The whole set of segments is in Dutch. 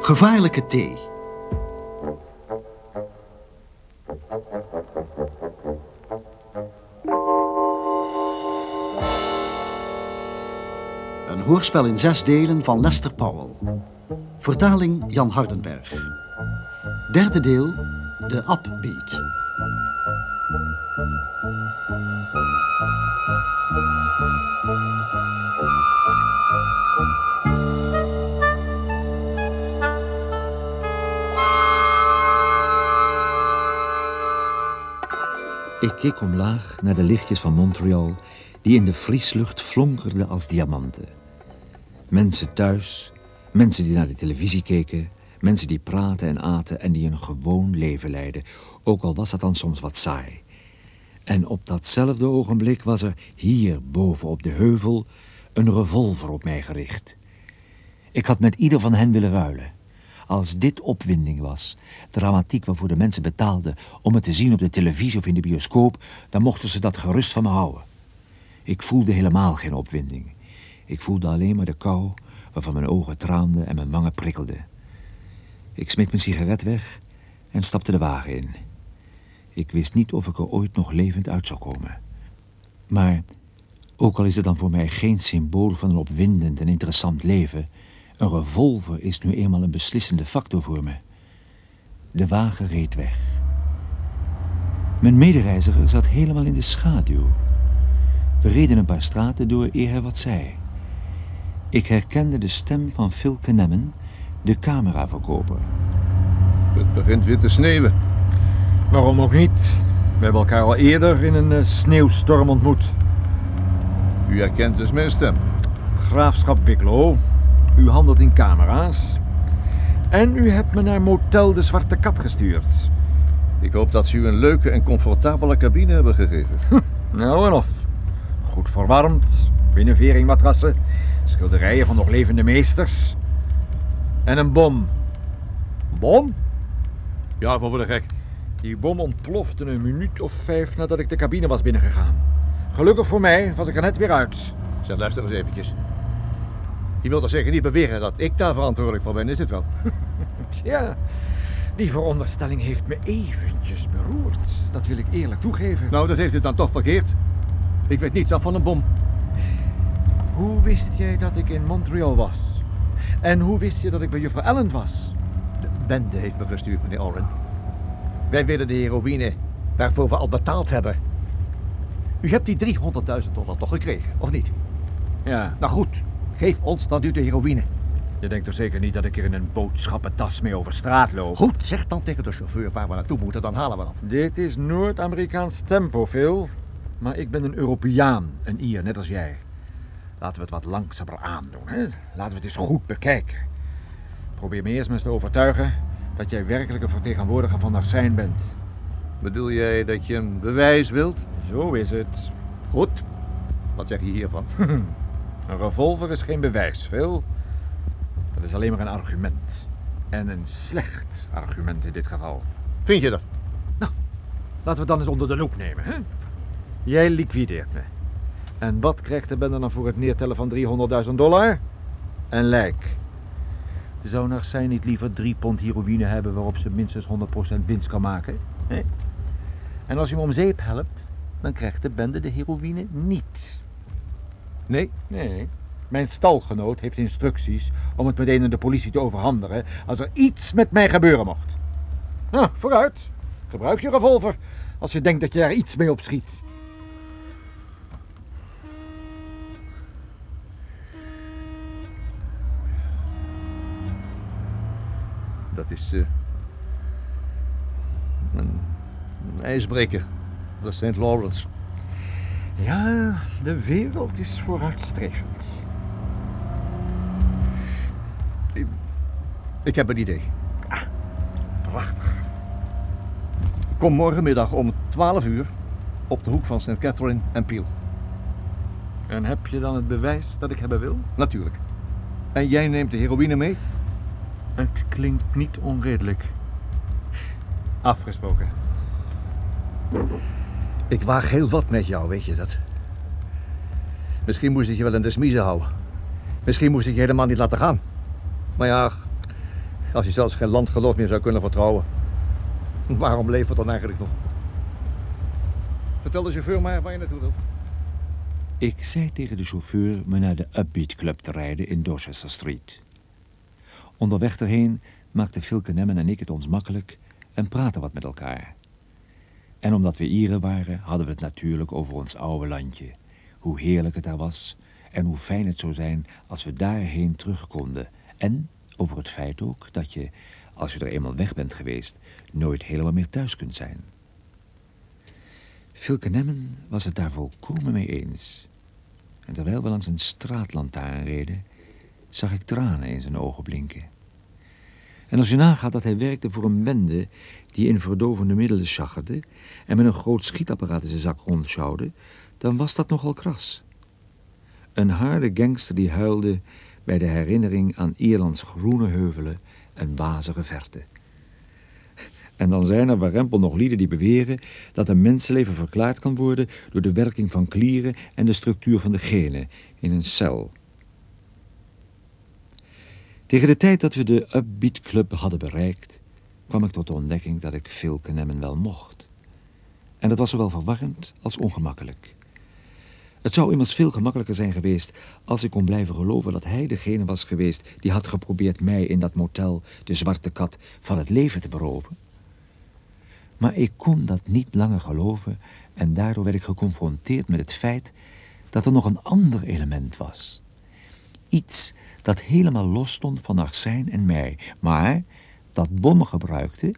Gevaarlijke thee. Een hoorspel in zes delen van Lester Powell. Vertaling Jan Hardenberg. Derde deel, de Upbeat. Keek omlaag naar de lichtjes van Montreal, die in de vrieslucht flonkerden als diamanten. Mensen thuis, mensen die naar de televisie keken, mensen die praten en aten en die een gewoon leven leidden, ook al was dat dan soms wat saai. En op datzelfde ogenblik was er hier boven op de heuvel een revolver op mij gericht. Ik had met ieder van hen willen ruilen. Als dit opwinding was, dramatiek waarvoor de mensen betaalden om het te zien op de televisie of in de bioscoop, dan mochten ze dat gerust van me houden. Ik voelde helemaal geen opwinding. Ik voelde alleen maar de kou waarvan mijn ogen traanden en mijn wangen prikkelden. Ik smeet mijn sigaret weg en stapte de wagen in. Ik wist niet of ik er ooit nog levend uit zou komen. Maar, ook al is het dan voor mij geen symbool van een opwindend en interessant leven, een revolver is nu eenmaal een beslissende factor voor me. De wagen reed weg. Mijn medereiziger zat helemaal in de schaduw. We reden een paar straten door eer hij wat zei. Ik herkende de stem van Phil Kenemmen, de cameraverkoper. Het begint weer te sneeuwen. Waarom ook niet? We hebben elkaar al eerder in een eh, sneeuwstorm ontmoet. U herkent dus mijn stem. Graafschap Wicklow. U handelt in camera's. En u hebt me naar Motel de Zwarte Kat gestuurd. Ik hoop dat ze u een leuke en comfortabele cabine hebben gegeven. Nou en of. Goed verwarmd, binnenveringmatrassen, schilderijen van nog levende meesters. En een bom. Bom? Ja, maar voor de gek. Die bom ontplofte een minuut of vijf nadat ik de cabine was binnengegaan. Gelukkig voor mij was ik er net weer uit. Zeg, luister eens eventjes. Je wilt toch zeker niet beweren dat ik daar verantwoordelijk voor ben, is het wel? Ja, die veronderstelling heeft me eventjes beroerd. Dat wil ik eerlijk toegeven. Nou, dat heeft u dan toch verkeerd. Ik weet niets af van een bom. Hoe wist jij dat ik in Montreal was? En hoe wist je dat ik bij juffrouw Allen was? De bende heeft me gestuurd, meneer Oren. Wij willen de heroïne waarvoor we al betaald hebben. U hebt die 300.000 dollar toch gekregen, of niet? Ja, Nou goed, geef ons dan nu de heroïne. je denkt toch zeker niet dat ik er in een boodschappentas mee over straat loop? Goed, zeg dan tegen de chauffeur waar we naartoe moeten, dan halen we dat. Dit is Noord-Amerikaans tempo, Phil. Maar ik ben een Europeaan, een Ier, net als jij. Laten we het wat langzamer aandoen, hè? Laten we het eens goed bekijken. Probeer me eerst maar eens te overtuigen dat jij werkelijk een vertegenwoordiger van Narsijn bent. Bedoel jij dat je een bewijs wilt? Zo is het. Goed. Wat zeg je hiervan? Een revolver is geen bewijs, Phil. Dat is alleen maar een argument. En een slecht argument in dit geval. Vind je dat? Laten we het dan eens onder de loep nemen, hè? Jij liquideert me. En wat krijgt de bende dan voor het neertellen van 300.000 dollar? Een lijk. Zou Narsijn niet liever drie pond heroïne hebben waarop ze minstens 100% winst kan maken? hè? En als je hem om zeep helpt, dan krijgt de bende de heroïne niet. Nee. Nee. Mijn stalgenoot heeft instructies om het meteen aan de politie te overhandigen als er iets met mij gebeuren mocht. Nou, vooruit. Gebruik je revolver als je denkt dat je er iets mee opschiet. Dat is eh, een, een ijsbreker. Dat is St. Lawrence. Ja, de wereld is vooruitstrevend. Ik heb een idee. Prachtig. Kom morgenmiddag om 12 uur op de hoek van St. Catherine en Peel. En heb je dan het bewijs dat ik hebben wil? Natuurlijk. En jij neemt de heroïne mee? Het klinkt niet onredelijk. Afgesproken. Ik waag heel wat met jou, weet je dat? Misschien moest ik je wel in de smiezen houden. Misschien moest ik je helemaal niet laten gaan. Maar ja, als je zelfs geen landgeloof meer zou kunnen vertrouwen. Waarom leeft het dan eigenlijk nog? Vertel de chauffeur maar waar je naartoe wilt. Ik zei tegen de chauffeur me naar de Upbeat Club te rijden in Dorchester Street. Onderweg erheen maakten Filke Nemmen en ik het ons makkelijk en praten wat met elkaar. En omdat we Ieren waren, hadden we het natuurlijk over ons oude landje. Hoe heerlijk het daar was en hoe fijn het zou zijn als we daarheen terug konden. En over het feit ook dat je, als je er eenmaal weg bent geweest, nooit helemaal meer thuis kunt zijn. Filke Nemmen was het daar volkomen mee eens. En terwijl we langs een straatlantaarn reden, zag ik tranen in zijn ogen blinken. En als je nagaat dat hij werkte voor een bende die in verdovende middelen schaggerde en met een groot schietapparaat in zijn zak rondschouwde, dan was dat nogal kras. Een harde gangster die huilde bij de herinnering aan Ierlands groene heuvelen en wazige verte. En dan zijn er warempel nog lieden die beweren dat een mensenleven verklaard kan worden door de werking van klieren en de structuur van de genen in een cel. Tegen de tijd dat we de Upbeat Club hadden bereikt, kwam ik tot de ontdekking dat ik veel Kenemmen wel mocht. En dat was zowel verwarrend als ongemakkelijk. Het zou immers veel gemakkelijker zijn geweest als ik kon blijven geloven dat hij degene was geweest die had geprobeerd mij in dat motel, de zwarte kat, van het leven te beroven. Maar ik kon dat niet langer geloven en daardoor werd ik geconfronteerd met het feit dat er nog een ander element was. Iets dat helemaal los stond van Arsijn en mij, maar dat bommen gebruikte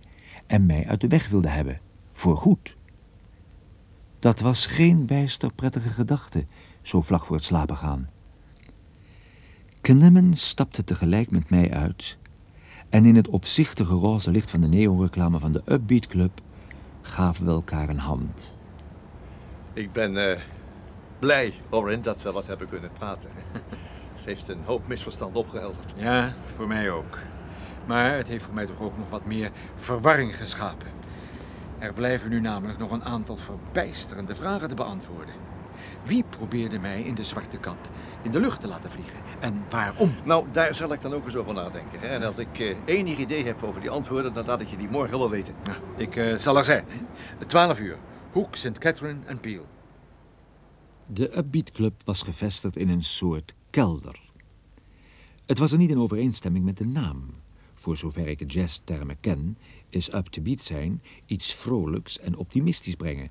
en mij uit de weg wilde hebben, voorgoed. Dat was geen bijster prettige gedachte, zo vlak voor het slapen gaan. Knemmen stapte tegelijk met mij uit en in het opzichtige roze licht van de neonreclame van de Upbeat Club gaven we elkaar een hand. Ik ben eh, blij, Orin, dat we wat hebben kunnen praten. Het heeft een hoop misverstand opgehelderd. Ja, voor mij ook. Maar het heeft voor mij toch ook nog wat meer verwarring geschapen. Er blijven nu namelijk nog een aantal verbijsterende vragen te beantwoorden. Wie probeerde mij in de zwarte kat in de lucht te laten vliegen? En waarom? Nou, daar zal ik dan ook eens over nadenken. Hè? En als ik eh, enig idee heb over die antwoorden, dan laat ik je die morgen wel weten. Nou, ik eh, zal er zijn. 12 uur. Hoek, St. Catherine en Peel. De Upbeat Club was gevestigd in een soort kelder. Het was er niet in overeenstemming met de naam. Voor zover ik jazztermen ken, is up to beat zijn iets vrolijks en optimistisch brengen.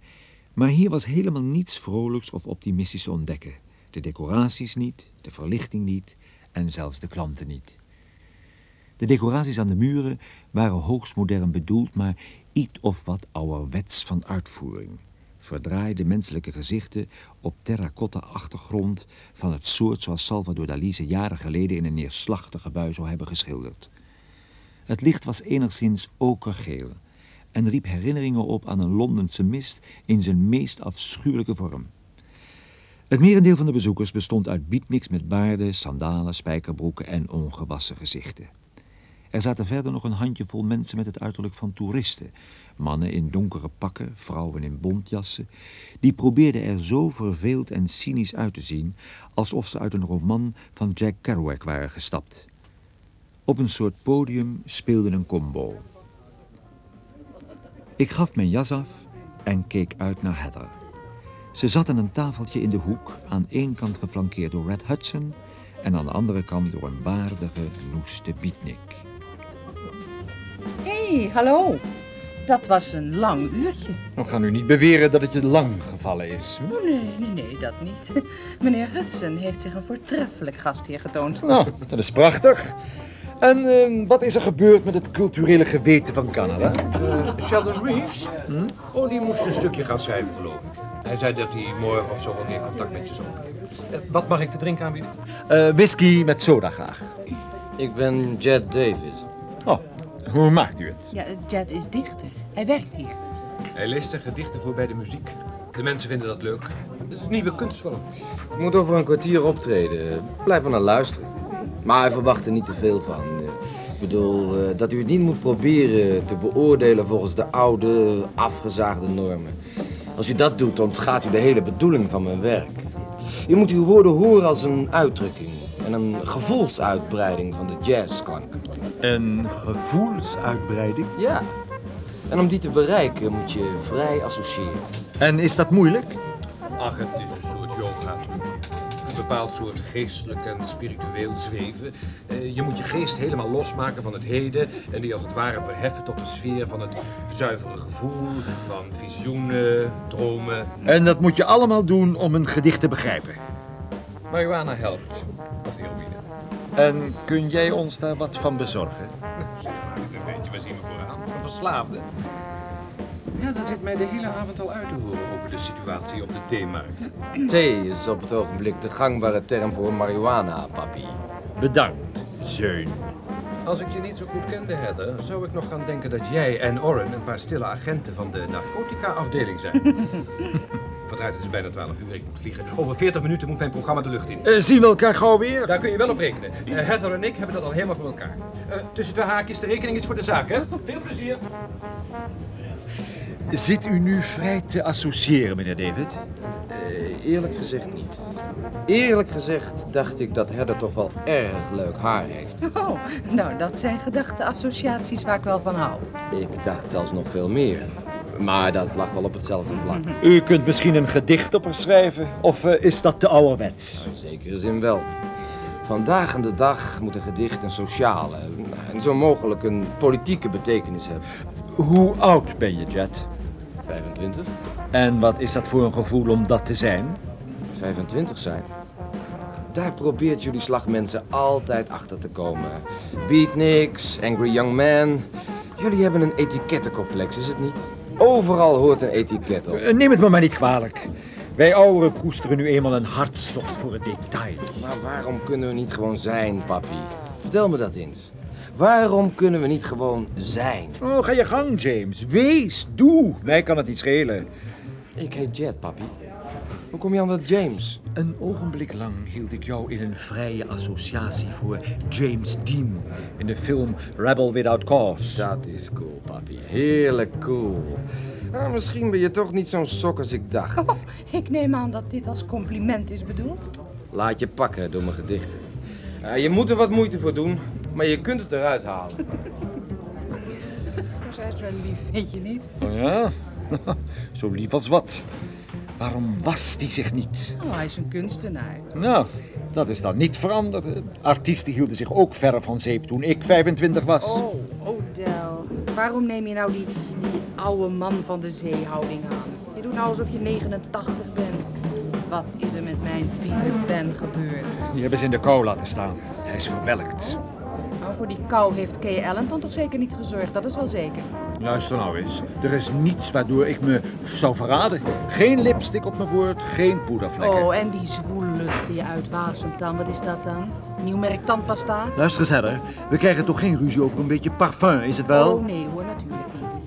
Maar hier was helemaal niets vrolijks of optimistisch te ontdekken. De decoraties niet, de verlichting niet en zelfs de klanten niet. De decoraties aan de muren waren hoogst modern bedoeld, maar iets of wat ouderwets van uitvoering. Verdraaide menselijke gezichten op terracotta achtergrond van het soort zoals Salvador Dali ze jaren geleden in een neerslachtige bui zou hebben geschilderd. Het licht was enigszins okergeel en riep herinneringen op aan een Londense mist in zijn meest afschuwelijke vorm. Het merendeel van de bezoekers bestond uit beatniks met baarden, sandalen, spijkerbroeken en ongewassen gezichten. Er zaten verder nog een handjevol mensen met het uiterlijk van toeristen. Mannen in donkere pakken, vrouwen in bontjassen. Die probeerden er zo verveeld en cynisch uit te zien... alsof ze uit een roman van Jack Kerouac waren gestapt. Op een soort podium speelde een combo. Ik gaf mijn jas af en keek uit naar Heather. Ze zat aan een tafeltje in de hoek, aan één kant geflankeerd door Red Hudson... en aan de andere kant door een waardige, noeste beatnik. Hé, hey, hallo. Dat was een lang uurtje. We gaan nu niet beweren dat het je lang gevallen is. Oh, nee, nee, nee, dat niet. Meneer Hudson heeft zich een voortreffelijk gastheer getoond. Nou, dat is prachtig. En uh, wat is er gebeurd met het culturele geweten van Canada? Uh, Sheldon Reeves? Hm? Oh, die moest een stukje gaan schrijven, geloof ik. Hij zei dat hij morgen of zo wel weer contact met je zou nemen. Uh, wat mag ik te drinken aanbieden? whisky met soda graag. Ik ben Jed Davis. Oh, hoe maakt u het? Ja, Jed is dichter. Hij werkt hier. Hij leest zijn gedichten voor bij de muziek. De mensen vinden dat leuk. Het is een nieuwe kunstvorm. Ik moet over een kwartier optreden. Blijf er naar luisteren. Maar hij verwacht er niet te veel van. Ik bedoel, uh, dat u het niet moet proberen te beoordelen volgens de oude, afgezaagde normen. Als u dat doet, ontgaat u de hele bedoeling van mijn werk. Je moet uw woorden horen als een uitdrukking en een gevoelsuitbreiding van de jazzklank. Een gevoelsuitbreiding? Ja. En om die te bereiken moet je vrij associëren. En is dat moeilijk? Ach, het is een soort yoga Een bepaald soort geestelijk en spiritueel zweven. Eh, je moet je geest helemaal losmaken van het heden en die als het ware verheffen tot de sfeer van het zuivere gevoel, van visioenen, dromen. En dat moet je allemaal doen om een gedicht te begrijpen. Marihuana helpt. Of heroïne. En kun jij ons daar wat van bezorgen? Zeg maar het een beetje, waar zien we vooraan? Een verslaafde. Ja, dat zit mij de hele avond al uit te horen over de situatie op de theemarkt. Thee is op het ogenblik de gangbare term voor marihuana, papi. Bedankt, zeun. Als ik je niet zo goed kende, Heather, zou ik nog gaan denken dat jij en Orrin een paar stille agenten van de narcotica-afdeling zijn. Verdraaid, het is bijna 12 uur, ik moet vliegen. Over 40 minuten moet mijn programma de lucht in. Eh, zien we elkaar gauw weer? Daar kun je wel op rekenen. Eh, Heather en ik hebben dat al helemaal voor elkaar. Eh, tussen twee haakjes, de rekening is voor de zaak, hè? Veel plezier. Zit u nu vrij te associëren, meneer David? Eh, eerlijk gezegd niet. Eerlijk gezegd dacht ik dat Hedda toch wel erg leuk haar heeft. Oh, nou, dat zijn gedachte-associaties waar ik wel van hou. Ik dacht zelfs nog veel meer. Maar dat lag wel op hetzelfde vlak. U kunt misschien een gedicht op haar schrijven, of eh, is dat te ouderwets? In zekere zin wel. Vandaag aan de dag moet een gedicht een sociale en zo mogelijk een politieke betekenis hebben. Hoe oud ben je, Jet? 25? En wat is dat voor een gevoel om dat te zijn? 25 zijn. Daar probeert jullie slagmensen altijd achter te komen. Beatniks, Angry Young Man. Jullie hebben een etikettencomplex, is het niet? Overal hoort een etiket op. Eh, Neem het me maar niet kwalijk. Wij ouderen koesteren nu eenmaal een hartstocht voor het detail. Maar waarom kunnen we niet gewoon zijn, papi? Vertel me dat eens. Waarom kunnen we niet gewoon zijn? Oh, ga je gang, James. Wees, doe. Mij kan het niet schelen. Ik heet Jet, papi. Hoe kom je aan dat James? Een ogenblik lang hield ik jou in een vrije associatie voor James Dean in de film Rebel Without Cause. Dat is cool, papi. Heerlijk cool. Ah, misschien ben je toch niet zo'n sok als ik dacht. Oh, ik neem aan dat dit als compliment is bedoeld. Laat je pakken door mijn gedichten. Ah, je moet er wat moeite voor doen, maar je kunt het eruit halen. Zij is wel lief, vind je niet? Oh ja? Zo lief als wat. Waarom was die zich niet? Oh, hij is een kunstenaar. Nou, dat is dan niet veranderd. Artiesten hielden zich ook verre van zeep toen ik 25 was. Oh, Odell. Waarom neem je nou die, die oude man van de zeehouding aan? Je doet nou alsof je 89 bent. Wat is er met mijn Peter Pan gebeurd? Die hebben ze in de kou laten staan. Hij is verwelkt. Nou, voor die kou heeft Kay Allen dan toch zeker niet gezorgd, dat is wel zeker. Luister nou eens. Er is niets waardoor ik me zou verraden. Geen lipstick op mijn woord, geen poedervlekken. Oh, en die zwoele lucht die je uitwasemt dan, wat is dat dan? Nieuw merk tandpasta? Luister eens, Heather. We krijgen toch geen ruzie over een beetje parfum, is het wel? Oh nee hoor, natuurlijk niet.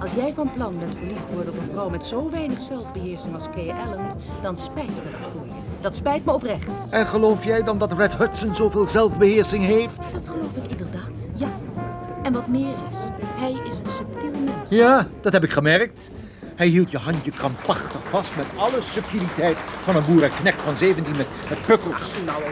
Als jij van plan bent verliefd te worden op een vrouw met zo weinig zelfbeheersing als Kay Allen, dan spijt me dat voor je. Dat spijt me oprecht. En geloof jij dan dat Red Hudson zoveel zelfbeheersing heeft? Dat geloof ik inderdaad, ja. En wat meer is, hij is. Ja, dat heb ik gemerkt. Hij hield je handje krampachtig vast met alle subtiliteit van een boerenknecht van 17 met, met pukkels. Nou.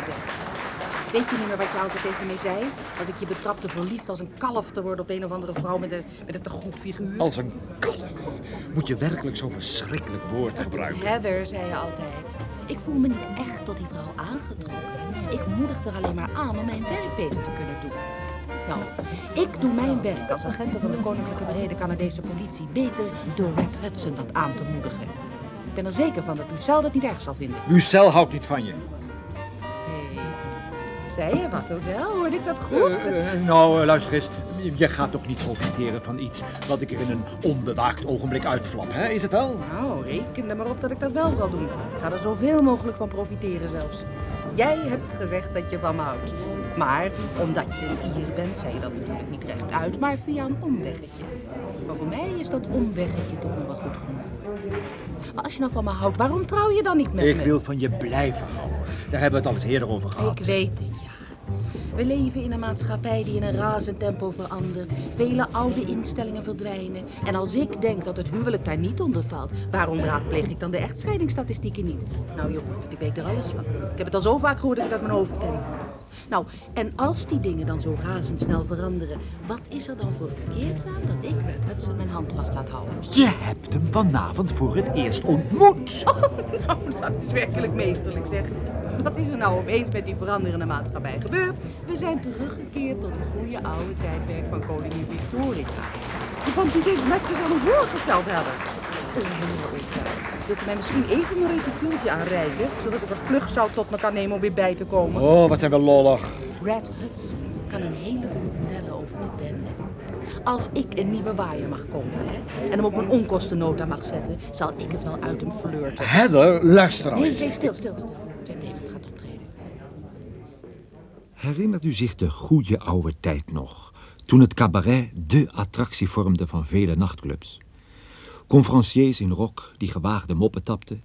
Weet je niet meer wat je altijd tegen mij zei? Als ik je betrapte verliefd als een kalf te worden op de een of andere vrouw met een, met een te goed figuur. Als een kalf. Moet je werkelijk zo'n verschrikkelijk woord gebruiken? Heather, zei je altijd. Ik voel me niet echt tot die vrouw aangetrokken. Ik moedig er alleen maar aan om mijn werk beter te kunnen doen. Nou, ik doe mijn werk als agent van de Koninklijke Brede Canadese politie beter door Red Hudson wat aan te moedigen. Ik ben er zeker van dat Lucelle dat niet erg zal vinden. Lucel houdt niet van je. Hé, zei je wat, Odell? Hoorde ik dat goed? Eh, eh, nou, eh, luister eens. Je gaat toch niet profiteren van iets wat ik er in een onbewaakt ogenblik uitflap, hè? Is het wel? Nou, reken er maar op dat ik dat wel zal doen. Ik ga er zoveel mogelijk van profiteren zelfs. Jij hebt gezegd dat je van me houdt. Maar omdat je een Ier bent, zei je dat natuurlijk niet recht uit, maar via een omweggetje. Maar voor mij is dat omweggetje toch nog wel goed genoeg. Maar als je nou van me houdt, waarom trouw je dan niet met Ik me? wil van je blijven houden. Daar hebben we het al eens eerder over gehad. Ik weet het, ja. We leven in een maatschappij die in een razend tempo verandert. Vele oude instellingen verdwijnen. En als ik denk dat het huwelijk daar niet onder valt, waarom raadpleeg ik dan de echtscheidingsstatistieken niet? Nou jongen, ik weet er alles van. Ik heb het al zo vaak gehoord dat ik het uit mijn hoofd ken. Nou, en als die dingen dan zo razendsnel veranderen, wat is er dan voor verkeerd aan dat ik Red Hudson mijn hand vast laat houden? Je hebt hem vanavond voor het eerst ontmoet. Nou, dat is werkelijk meesterlijk zeg. Wat is er nou opeens met die veranderende maatschappij gebeurd? We zijn teruggekeerd tot het goede oude tijdperk van koningin Victoria. Je kan het niet eens netjes aan voorgesteld hebben. Wilt u mij misschien even mijn reticultje aanreiken, zodat ik wat vluchtzout tot me kan nemen om weer bij te komen? Oh, wat zijn we lollig. Red Hudson kan een heleboel vertellen over de bende. Als ik een nieuwe waaier mag kopen hè, en hem op mijn onkostennota mag zetten, zal ik het wel uit hem flirten. Heather, luister nou Nee, nee, stil, stil, stil. Jack David gaat optreden. Herinnert u zich de goede oude tijd nog, toen het cabaret de attractie vormde van vele nachtclubs? Conferenciers in rok die gewaagde moppen tapten,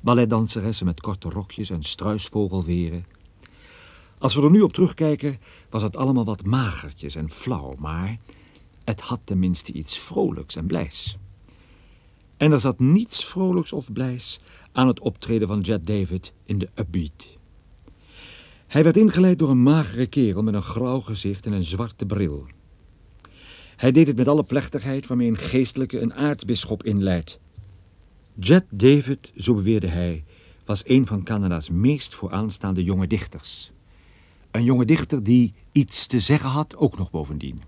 balletdanseressen met korte rokjes en struisvogelveren. Als we er nu op terugkijken, was het allemaal wat magertjes en flauw, maar het had tenminste iets vrolijks en blijs. En er zat niets vrolijks of blijs aan het optreden van Jet David in de Upbeat. Hij werd ingeleid door een magere kerel met een grauw gezicht en een zwarte bril. Hij deed het met alle plechtigheid waarmee een geestelijke een aartsbisschop inleidt. Jet David, zo beweerde hij, was een van Canada's meest vooraanstaande jonge dichters. Een jonge dichter die iets te zeggen had, ook nog bovendien.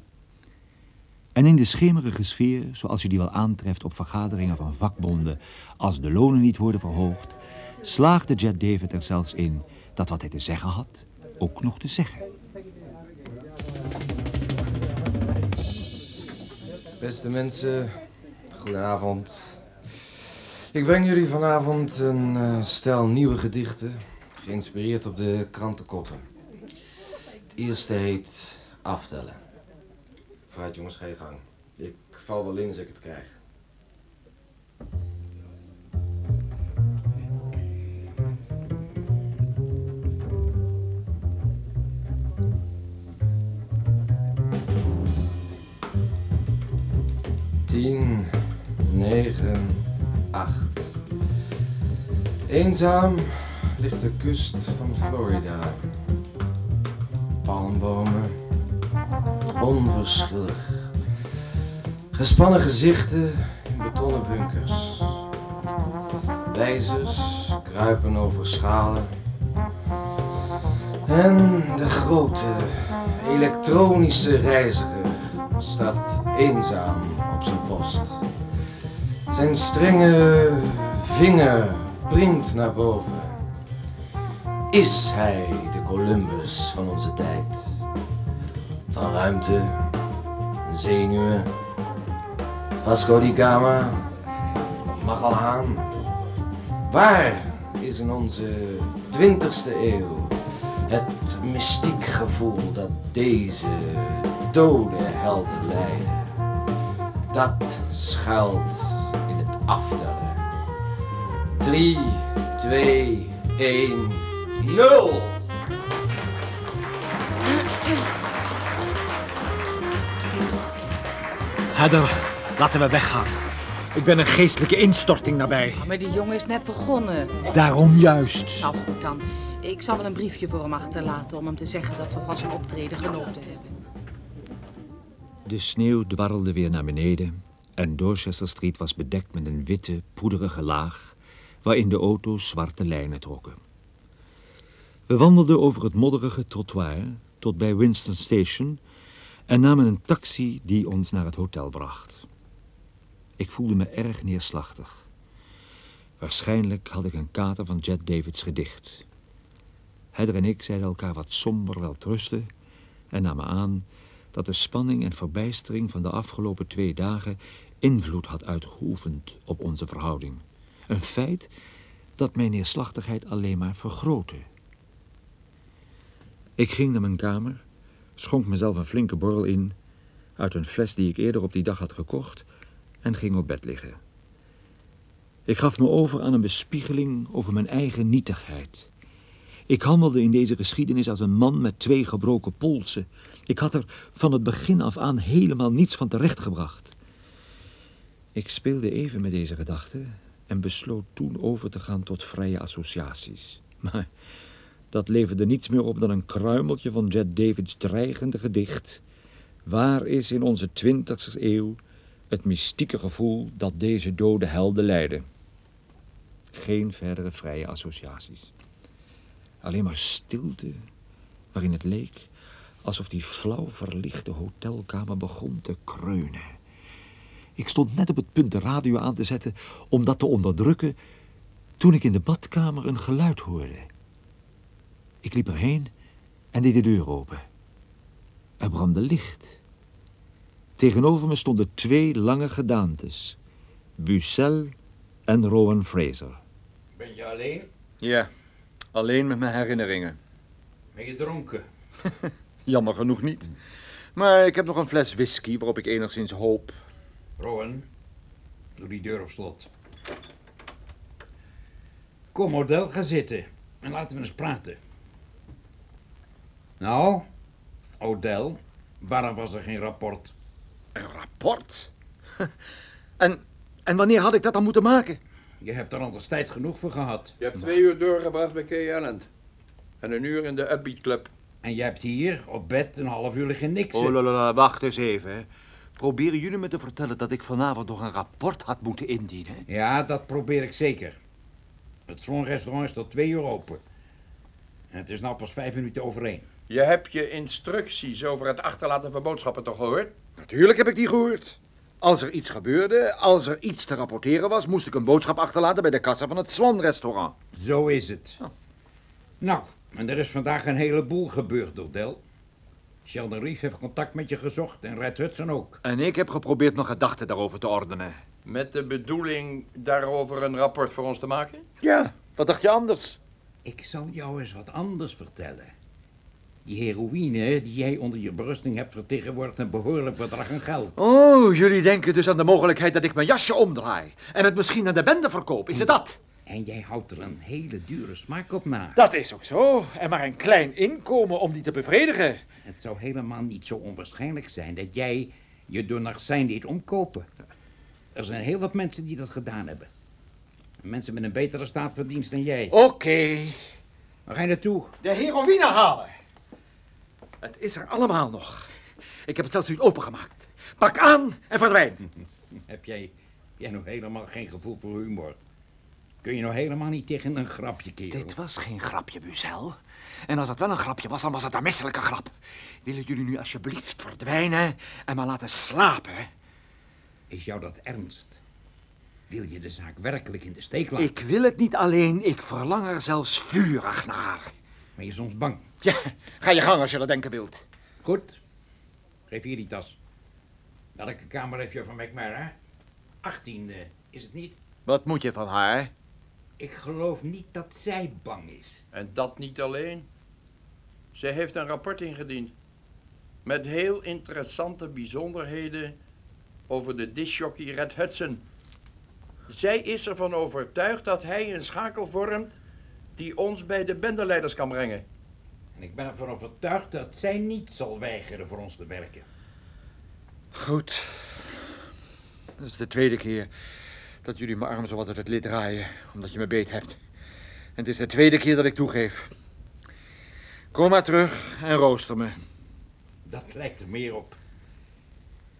En in de schemerige sfeer, zoals u die wel aantreft op vergaderingen van vakbonden, als de lonen niet worden verhoogd, slaagde Jet David er zelfs in dat wat hij te zeggen had, ook nog te zeggen. Beste mensen, goedenavond. Ik breng jullie vanavond een eh, stel nieuwe gedichten, geïnspireerd op de krantenkoppen. Het eerste heet Aftellen. Vooruit jongens, je gang. Ik val wel in als ik het krijg. Tien, negen, acht. Eenzaam ligt de kust van Florida. Palmbomen, onverschillig. Gespannen gezichten in betonnen bunkers. Wijzers kruipen over schalen. En de grote elektronische reiziger staat eenzaam. Zijn strenge vinger primt naar boven. Is hij de Columbus van onze tijd? Van ruimte, zenuwen, Vasco di Gama, Magellaan. Waar is in onze 20ste eeuw het mystiek gevoel dat deze dode helden leiden? Dat schuilt aftellen. 3, 2, 1, 0. Heather, laten we weggaan. Ik ben een geestelijke instorting nabij. Maar die jongen is net begonnen. Daarom juist. Nou goed dan. Ik zal wel een briefje voor hem achterlaten om hem te zeggen dat we van zijn optreden genoten hebben. De sneeuw dwarrelde weer naar beneden en Dorchester Street was bedekt met een witte, poederige laag waarin de auto's zwarte lijnen trokken. We wandelden over het modderige trottoir tot bij Winston Station en namen een taxi die ons naar het hotel bracht. Ik voelde me erg neerslachtig. Waarschijnlijk had ik een kater van Jet Davids gedicht. Heather en ik zeiden elkaar wat somber welterusten en namen aan dat de spanning en verbijstering van de afgelopen twee dagen invloed had uitgeoefend op onze verhouding. Een feit dat mijn neerslachtigheid alleen maar vergrootte. Ik ging naar mijn kamer, schonk mezelf een flinke borrel in uit een fles die ik eerder op die dag had gekocht en ging op bed liggen. Ik gaf me over aan een bespiegeling over mijn eigen nietigheid. Ik handelde in deze geschiedenis als een man met twee gebroken polsen. Ik had er van het begin af aan helemaal niets van terechtgebracht. Ik speelde even met deze gedachten en besloot toen over te gaan tot vrije associaties. Maar dat leverde niets meer op dan een kruimeltje van Jet Davids dreigende gedicht. Waar is in onze twintigste eeuw het mystieke gevoel dat deze dode helden leiden? Geen verdere vrije associaties. Alleen maar stilte, waarin het leek alsof die flauw verlichte hotelkamer begon te kreunen. Ik stond net op het punt de radio aan te zetten om dat te onderdrukken, toen ik in de badkamer een geluid hoorde. Ik liep erheen en deed de deur open. Er brandde licht. Tegenover me stonden twee lange gedaantes, Bucel en Rowan Fraser. Ben je alleen? Ja, alleen met mijn herinneringen. Ben je dronken? Jammer genoeg niet. Maar ik heb nog een fles whisky waarop ik enigszins hoop. Rowan, doe die deur op slot. Kom, Odell, ga zitten. En laten we eens praten. Nou, Odell, waarom was er geen rapport? Een rapport? En, en wanneer had ik dat dan moeten maken? Je hebt er anders tijd genoeg voor gehad. Je hebt twee uur doorgebracht bij Kay Island. En een uur in de Upbeat Club. En je hebt hier op bed een half uur liggen niks. Oh, la, la, la, wacht eens even. Proberen jullie me te vertellen dat ik vanavond nog een rapport had moeten indienen? Ja, dat probeer ik zeker. Het Slon-restaurant is tot twee uur open. En het is nou pas vijf minuten over één. Je hebt je instructies over het achterlaten van boodschappen toch gehoord? Natuurlijk heb ik die gehoord. Als er iets gebeurde, als er iets te rapporteren was, moest ik een boodschap achterlaten bij de kassa van het Swan-restaurant. Zo is het. Nou, en er is vandaag een heleboel gebeurd, Odell. Sheldon Reef heeft contact met je gezocht en Red Hudson ook. En ik heb geprobeerd mijn gedachten daarover te ordenen. Met de bedoeling daarover een rapport voor ons te maken? Ja, wat dacht je anders? Ik zal jou eens wat anders vertellen. Die heroïne die jij onder je berusting hebt vertegenwoordigt een behoorlijk bedrag aan geld. Oh, jullie denken dus aan de mogelijkheid dat ik mijn jasje omdraai. En het misschien aan de bende verkoop. Is het dat? En jij houdt er een hele dure smaak op na. Dat is ook zo. En maar een klein inkomen om die te bevredigen. Het zou helemaal niet zo onwaarschijnlijk zijn dat jij je door narcijn liet omkopen. Er zijn heel wat mensen die dat gedaan hebben. Mensen met een betere staat van dienst dan jij. Oké. Waar ga je naartoe? De heroïne halen. Het is er allemaal nog. Ik heb het zelfs niet opengemaakt. Pak aan en verdwijn. Heb jij, jij nog helemaal geen gevoel voor humor? Kun je nou helemaal niet tegen een grapje keren? Dit was geen grapje, Buzel. En als het wel een grapje was, dan was het een misselijke grap. Willen jullie nu alsjeblieft verdwijnen en maar laten slapen? Is jou dat ernst? Wil je de zaak werkelijk in de steek laten? Ik wil het niet alleen, ik verlang er zelfs vurig naar. Ben je soms bang? Ja, ga je gang als je dat denken wilt. Goed. Geef hier die tas. Welke kamer heeft je van McMara? 18 is het niet? Wat moet je van haar? Ik geloof niet dat zij bang is. En dat niet alleen. Ze heeft een rapport ingediend. Met heel interessante bijzonderheden over de disjockey Red Hudson. Zij is ervan overtuigd dat hij een schakel vormt die ons bij de bendeleiders kan brengen. En ik ben ervan overtuigd dat zij niet zal weigeren voor ons te werken. Goed. Dat is de tweede keer dat jullie mijn arm zo wat uit het lid draaien, omdat je me beet hebt. En het is de tweede keer dat ik toegeef. Kom maar terug en rooster me. Dat lijkt er meer op.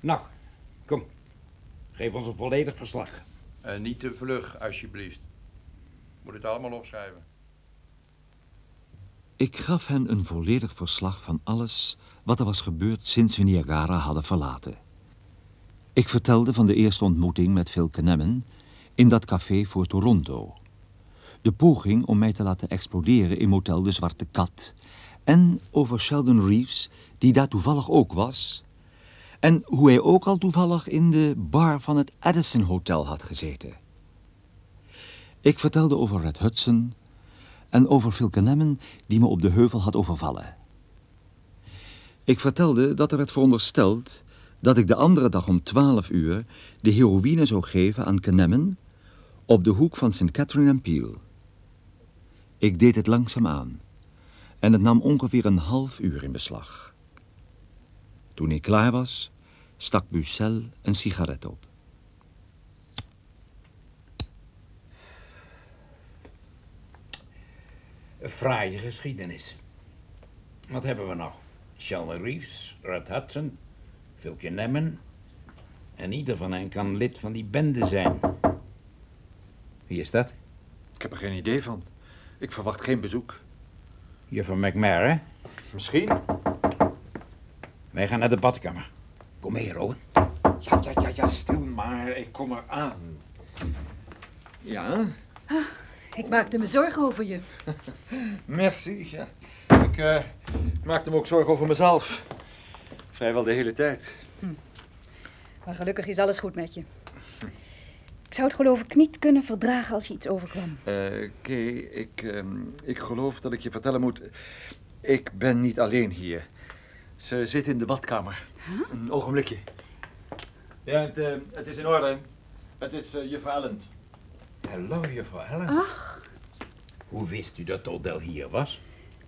Nou, kom. Geef ons een volledig verslag. En niet te vlug, alsjeblieft. Moet het allemaal opschrijven. Ik gaf hen een volledig verslag van alles wat er was gebeurd sinds we Niagara hadden verlaten. Ik vertelde van de eerste ontmoeting met Phil Kenemen in dat café voor Toronto. De poging om mij te laten exploderen in motel De Zwarte Kat. En over Sheldon Reeves, die daar toevallig ook was. En hoe hij ook al toevallig in de bar van het Addison Hotel had gezeten. Ik vertelde over Red Hudson en over Phil Kenemen die me op de heuvel had overvallen. Ik vertelde dat er werd verondersteld dat ik de andere dag om twaalf uur de heroïne zou geven aan Kenemen op de hoek van St. Catherine en Peel. Ik deed het langzaam aan. En het nam ongeveer een half uur in beslag. Toen ik klaar was, stak Bucel een sigaret op. Een fraaie geschiedenis. Wat hebben we nog? Sheldon Reeves, Red Hudson, Philke Nemmen. En ieder van hen kan lid van die bende zijn. Wie is dat? Ik heb er geen idee van. Ik verwacht geen bezoek. Juffrouw McMahon. Misschien. Wij gaan naar de badkamer. Kom mee, Rowan. Ja, ja, ja, ja, stil maar. Ik kom er aan. Ja? Ik maakte me zorgen over je. Merci, ja. Ik eh, maakte me ook zorgen over mezelf. Vrijwel de hele tijd. Maar gelukkig is alles goed met je. Ik zou het geloof ik niet kunnen verdragen als je iets overkwam. Eh, Kay, ik, ehm, ik geloof dat ik je vertellen moet... Ik ben niet alleen hier. Ze zit in de badkamer. Een ogenblikje. Ja, het, eh, het is in orde. Het is uh, juffrouw. Hallo, juffrouw Ellen. Ach, Hoe wist u dat Odell hier was?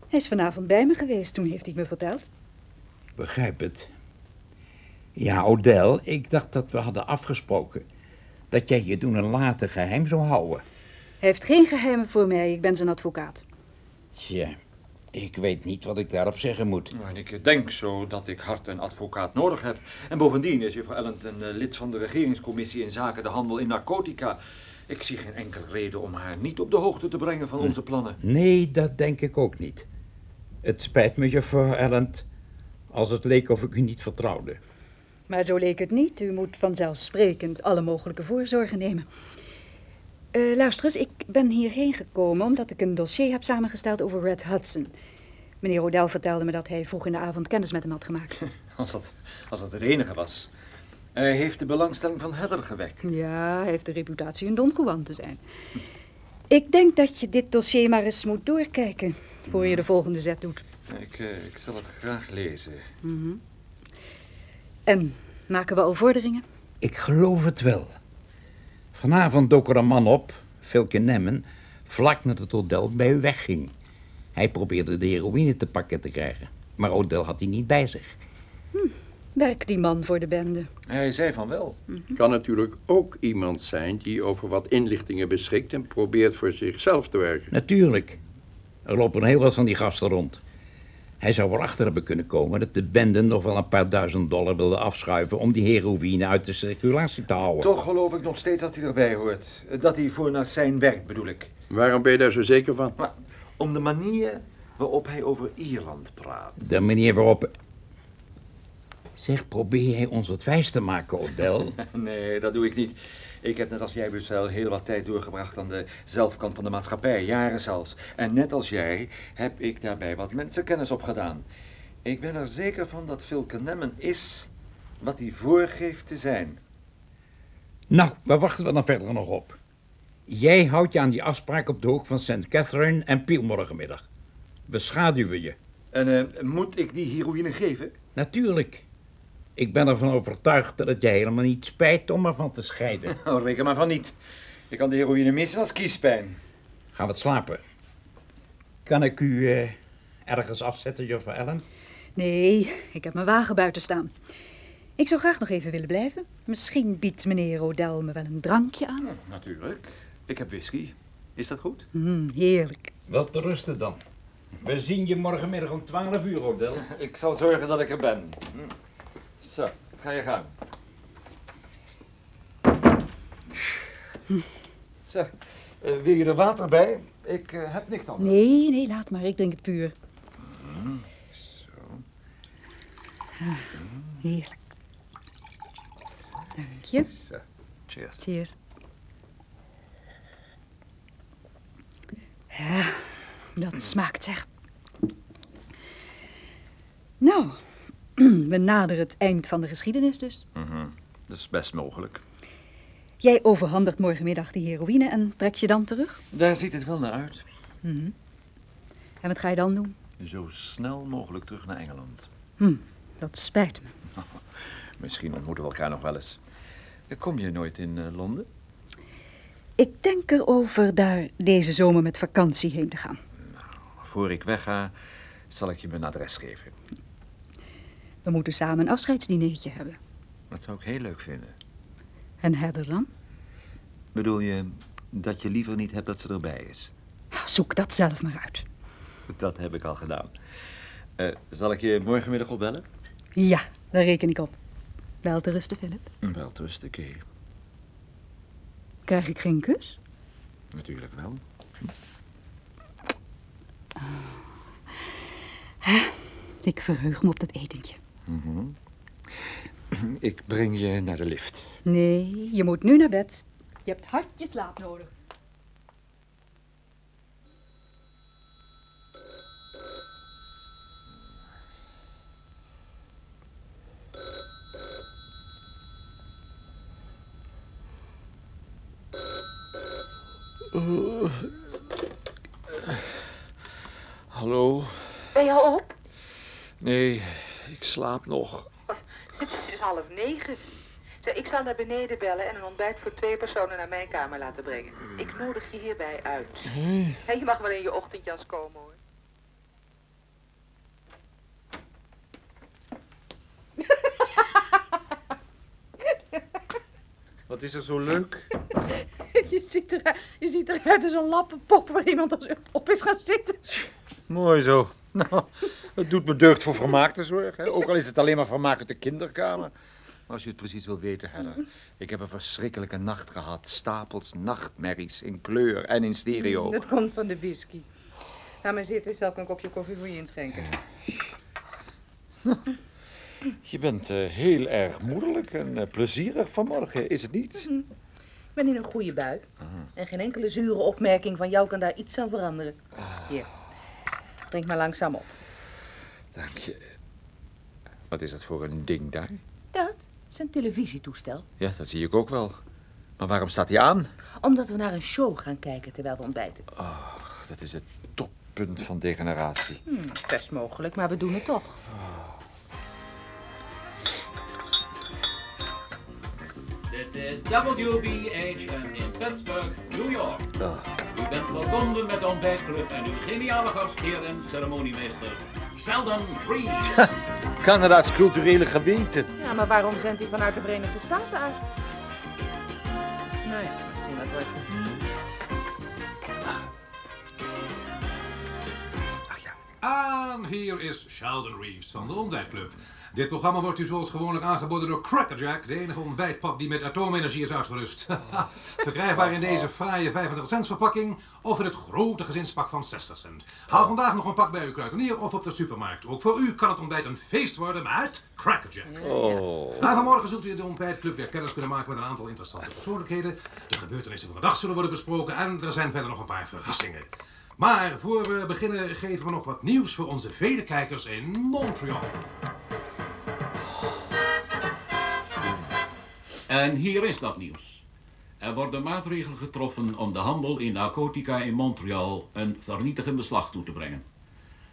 hij is vanavond bij me geweest, toen heeft hij me verteld. Begrijp het. Ja, Odell, ik dacht dat we hadden afgesproken dat jij je doen en later geheim zou houden. Hij heeft geen geheimen voor mij, ik ben zijn advocaat. Tja, ik weet niet wat ik daarop zeggen moet. En ik denk zo dat ik hard een advocaat nodig heb. En bovendien is juffrouw Allen een eh, lid van de regeringscommissie in zaken de handel in narcotica. Ik zie geen enkele reden om haar niet op de hoogte te brengen van onze plannen. Nee, dat denk ik ook niet. Het spijt me, juffrouw Ellend, als het leek of ik u niet vertrouwde. Maar zo leek het niet. U moet vanzelfsprekend alle mogelijke voorzorgen nemen. Eh, luister eens, ik ben hierheen gekomen omdat ik een dossier heb samengesteld over Red Hudson. Meneer Odell vertelde me dat hij vroeg in de avond kennis met hem had gemaakt. Als dat, als dat het enige was. Hij heeft de belangstelling van Heather gewekt. Ja, hij heeft de reputatie een Don Juan te zijn. Ik denk dat je dit dossier maar eens moet doorkijken voor je de volgende zet doet. Ik, eh, ik zal het graag lezen. En maken we al vorderingen? Ik geloof het wel. Vanavond dook er een man op, Vilke Nemmen, vlak nadat Odell bij u wegging. Hij probeerde de heroïne te pakken te krijgen, maar Odell had die niet bij zich. Werkt die man voor de bende? Hij zei van wel. Kan natuurlijk ook iemand zijn die over wat inlichtingen beschikt en probeert voor zichzelf te werken. Natuurlijk. Er lopen heel wat van die gasten rond. Hij zou erachter hebben kunnen komen dat de bende nog wel een paar duizend dollar wilde afschuiven om die heroïne uit de circulatie te houden. Toch geloof ik nog steeds dat hij erbij hoort. Dat hij voor naar zijn werk bedoel ik. Waarom ben je daar zo zeker van? Maar om de manier waarop hij over Ierland praat. De manier waarop... Zeg, probeer jij ons wat wijs te maken, Odell? Nee, dat doe ik niet. Ik heb net als jij, Bucel, heel wat tijd doorgebracht aan de zelfkant van de maatschappij, jaren zelfs. En net als jij heb ik daarbij wat mensenkennis opgedaan. Ik ben er zeker van dat Vilke Nemmen is wat hij voorgeeft te zijn. Nou, waar wachten we dan verder nog op? Jij houdt je aan die afspraak op de hoek van St. Catherine en Peel morgenmiddag. We schaduwen je. En eh, moet ik die heroïne geven? Natuurlijk. Ik ben ervan overtuigd dat het je helemaal niet spijt om ervan te scheiden. Oh, reken maar van niet. Ik kan de heroïne missen als kiespijn. Gaan we het slapen? Kan ik u eh, ergens afzetten, juffrouw Ellen? Nee, ik heb mijn wagen buiten staan. Ik zou graag nog even willen blijven. Misschien biedt meneer Odell me wel een drankje aan. Natuurlijk. Ik heb whisky. Is dat goed? Mm, heerlijk. Wel te rusten dan. We zien je morgenmiddag om 12 uur, Odell. Ik zal zorgen dat ik er ben. Zo, ga je gang. Zeg, eh, wil je er water bij? Ik eh, heb niks anders. Nee, nee, laat maar. Ik drink het puur. Zo. Ah, heerlijk. Dank je. Zo. Cheers. Cheers. Ja, dat smaakt zeg. Nou, we naderen het eind van de geschiedenis dus. Dat is best mogelijk. Jij overhandigt morgenmiddag die heroïne en trek je dan terug? Daar ziet het wel naar uit. En wat ga je dan doen? Zo snel mogelijk terug naar Engeland. Hm, dat spijt me. Misschien ontmoeten we elkaar nog wel eens. Kom je nooit in eh, Londen? Ik denk erover daar deze zomer met vakantie heen te gaan. Voor ik wegga, Zal ik je mijn adres geven? We moeten samen een afscheidsdineetje hebben. Dat zou ik heel leuk vinden. En Heather dan? Bedoel je dat je liever niet hebt dat ze erbij is? Zoek dat zelf maar uit. Dat heb ik al gedaan. Eh, zal ik je morgenmiddag opbellen? Ja, daar reken ik op. Wel te rusten, Philip. Wel te rusten, Kay. Krijg ik geen kus? Natuurlijk wel. Ik verheug me op dat etentje. Mhm. Ik breng je naar de lift. Nee, je moet nu naar bed. Je hebt hard je slaap nodig. Hallo? Ben je al op? Nee, ik slaap nog. Het is half negen. Ik zal naar beneden bellen en een ontbijt voor twee personen naar mijn kamer laten brengen. Ik nodig je hierbij uit. En je mag wel in je ochtendjas komen hoor. Wat is er zo leuk? Je ziet, eruit, je ziet eruit als een lappenpop waar iemand als op is gaan zitten. Mooi zo. Nou, het doet me deugd voor vermaak te zorgen. hè. Ook al is het alleen maar vermaak uit de kinderkamer. Maar als je het precies wil weten, Heather. Ik heb een verschrikkelijke nacht gehad. Stapels nachtmerries in kleur en in stereo. Dat komt van de whisky. Ga maar zitten, zal ik een kopje koffie voor je inschenken. Je bent eh, heel erg moederlijk en eh, plezierig vanmorgen, is het niet? Ik ben in een goede bui. En geen enkele zure opmerking van jou kan daar iets aan veranderen. Hier, drink maar langzaam op. Dank je. Wat is dat voor een ding daar? Dat is een televisietoestel. Ja, dat zie ik ook wel. Maar waarom staat hij aan? Omdat we naar een show gaan kijken terwijl we ontbijten. Ach, dat is het toppunt van degeneratie. Hmm, best mogelijk, maar we doen het toch. Dit is WBHM in Pittsburgh, New York. U bent verbonden met de ontbijtclub en uw geniale gastheer en ceremoniemeester, Sheldon Reeves. Canada's culturele geweten. Ja, maar waarom zendt hij vanuit de Verenigde Staten uit? Nee, misschien wat wordt. En hier is Sheldon Reeves van de Ontbijtclub. Dit programma wordt u zoals gewoonlijk aangeboden door Crackerjack, de enige ontbijtpap die met atoomenergie is uitgerust. Verkrijgbaar in deze fraaie 35 cent verpakking of in het grote gezinspak van 60 cent. Haal vandaag nog een pak bij uw kruidenier of op de supermarkt. Ook voor u kan het ontbijt een feest worden met Crackerjack. Oh. En vanmorgen zult u in de ontbijtclub weer kennis kunnen maken met een aantal interessante persoonlijkheden. De gebeurtenissen van de dag zullen worden besproken en er zijn verder nog een paar verrassingen. Maar voor we beginnen geven we nog wat nieuws voor onze vele kijkers in Montreal. En hier is dat nieuws. Er worden maatregelen getroffen om de handel in narcotica in Montreal een vernietigend beslag toe te brengen.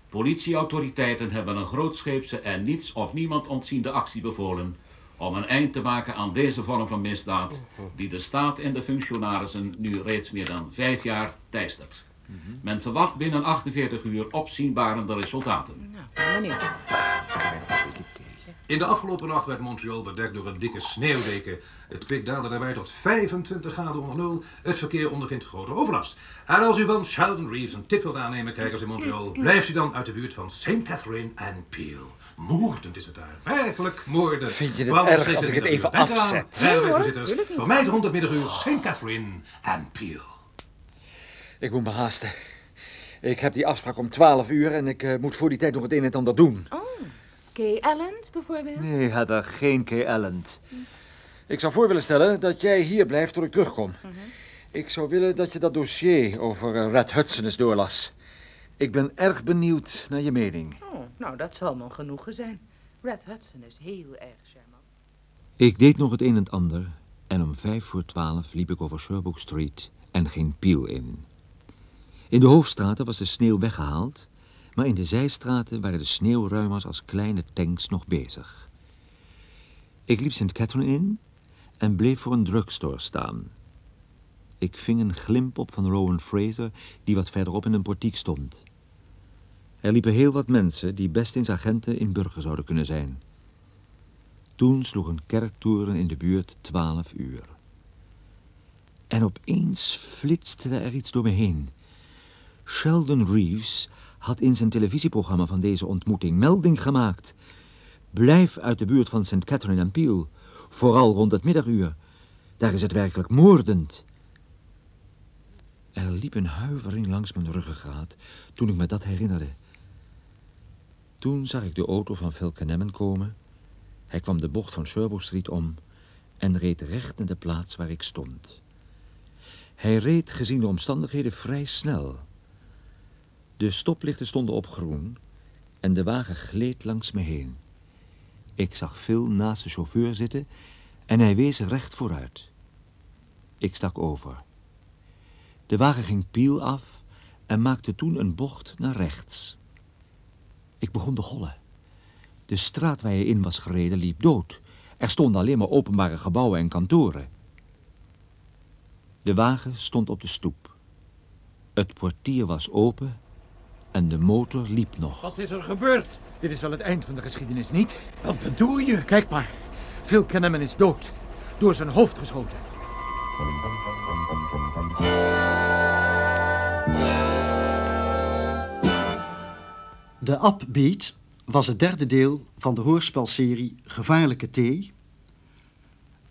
Politieautoriteiten hebben een grootscheepse en niets of niemand ontziende actie bevolen om een eind te maken aan deze vorm van misdaad die de staat en de functionarissen nu reeds meer dan vijf jaar teistert. Men verwacht binnen 48 uur opzienbarende resultaten. Nou, benieuwd. In de afgelopen nacht werd Montreal bedekt door een dikke sneeuwdeken. Het kwik daalde daarbij tot 25 graden onder nul. Het verkeer ondervindt grote overlast. En als u van Sheldon Reeves een tip wilt aannemen, kijkers in Montreal, blijft u dan uit de buurt van St. Catherine en Peel. Moordend is het daar. Werkelijk moordend. Vind je het Vooral erg als ik het even. Denk afzet? niet. Vermijd rond het middaguur St. Catherine en Peel. Ik moet me haasten. Ik heb die afspraak om 12 uur en ik eh, moet voor die tijd nog het een en ander doen. Kay Allen bijvoorbeeld? Nee, Heather, geen Kay Allen. Ik zou voor willen stellen dat jij hier blijft tot ik terugkom. Ik zou willen dat je dat dossier over eh, Red Hudson eens doorlas. Ik ben erg benieuwd naar je mening. Oh, nou, dat zal me een genoegen zijn. Red Hudson is heel erg charmant. Ik deed nog het een en het ander en om vijf voor twaalf liep ik over Sherbrooke Street en ging Peel in. In de hoofdstraten was de sneeuw weggehaald, maar in de zijstraten waren de sneeuwruimers als kleine tanks nog bezig. Ik liep St. Catherine in en bleef voor een drugstore staan. Ik ving een glimp op van Rowan Fraser, die wat verderop in een portiek stond. Er liepen heel wat mensen die best eens agenten in burger zouden kunnen zijn. Toen sloeg een kerktoren in de buurt twaalf uur. En opeens flitste er iets door me heen. Sheldon Reeves had in zijn televisieprogramma van deze ontmoeting melding gemaakt. Blijf uit de buurt van St. Catherine en Peel, vooral rond het middaguur. Daar is het werkelijk moordend. Er liep een huivering langs mijn ruggengraat toen ik me dat herinnerde. Toen zag ik de auto van Phil komen. Hij kwam de bocht van Sherbrooke Street om en reed recht naar de plaats waar ik stond. Hij reed gezien de omstandigheden vrij snel. De stoplichten stonden op groen en de wagen gleed langs me heen. Ik zag Phil naast de chauffeur zitten en hij wees recht vooruit. Ik stak over. De wagen ging Piel af en maakte toen een bocht naar rechts. Ik begon te hollen. De straat waar je in was gereden liep dood. Er stonden alleen maar openbare gebouwen en kantoren. De wagen stond op de stoep. Het portier was open en de motor liep nog. Wat is er gebeurd? Dit is wel het eind van de geschiedenis, niet? Wat bedoel je? Kijk maar. Phil Kenneman is dood. Door zijn hoofd geschoten. De Upbeat was het derde deel van de hoorspelserie Gevaarlijke Thee.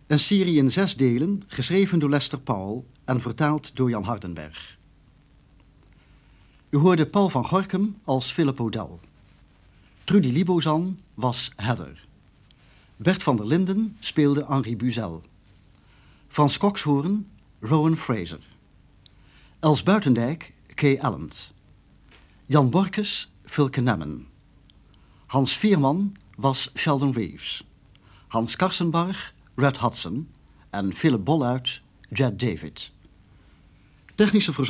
Een serie in zes delen, geschreven door Lester Powell en vertaald door Jan Hardenberg. U hoorde Paul van Gorkum als Philip O'Dell. Trudy Libozan was Heather. Bert van der Linden speelde Henri Buzel. Frans Kokshoorn, Rowan Fraser. Els Buitendijk, Kay Allen. Jan Borkes, Philke Nemmen. Hans Vierman was Sheldon Reeves. Hans Karsenbarg, Red Hudson. En Philip Bolluit, Jed David. Technische verzorging.